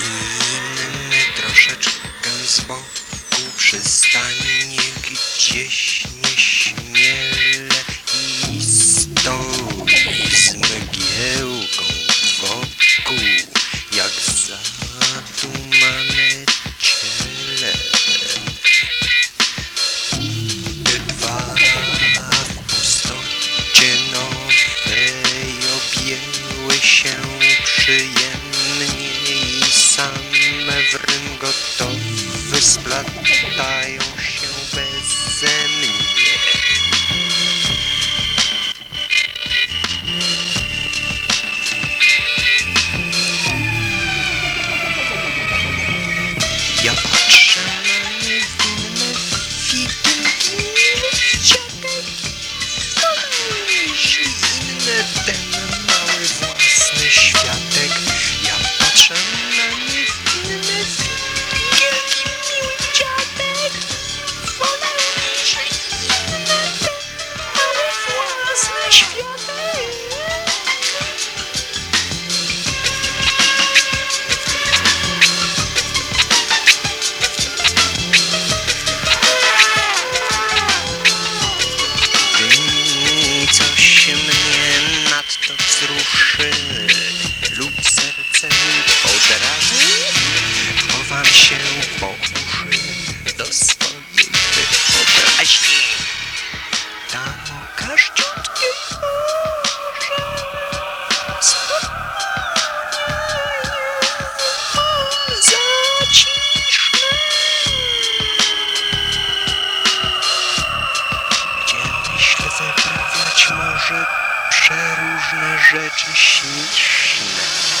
Inny troszeczkę z boku przystanie gdzieś gotowy, splatają się beze mnie. schön. Luzern, różne rzeczy śmieszne.